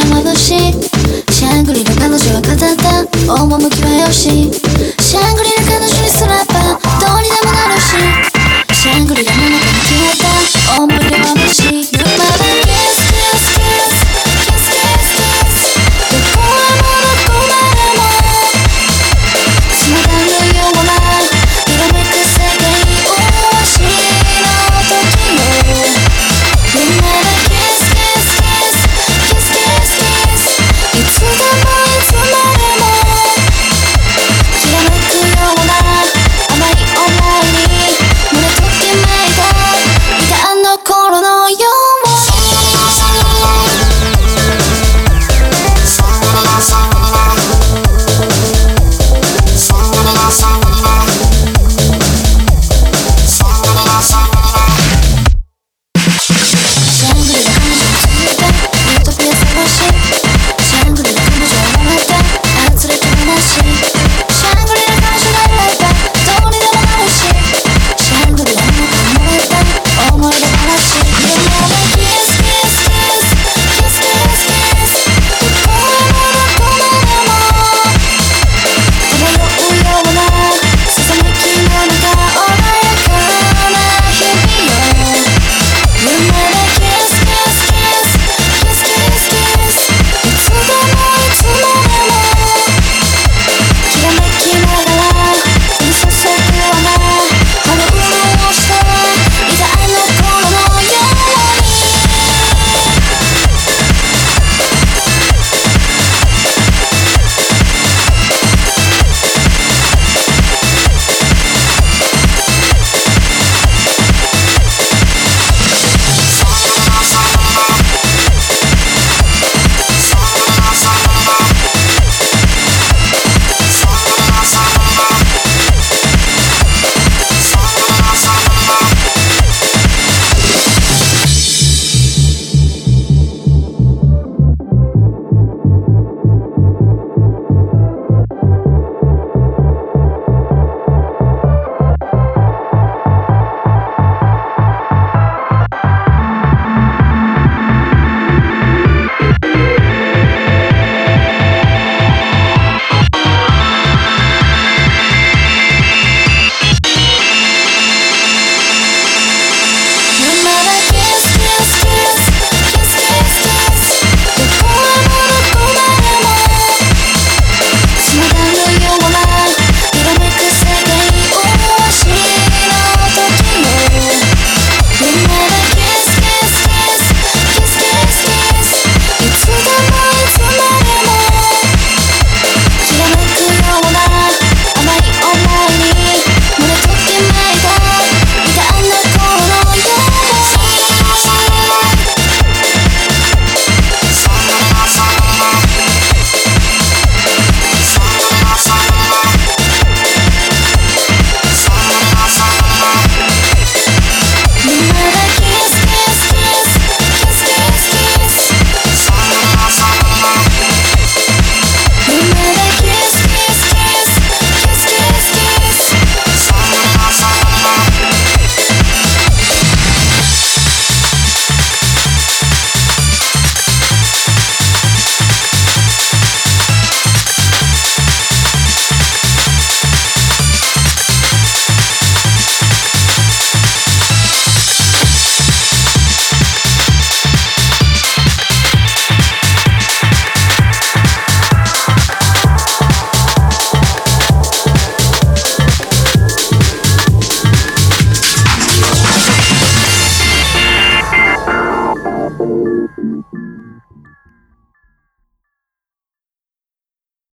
を戻しシャングリラ彼女は語った。趣はよし。シャングリ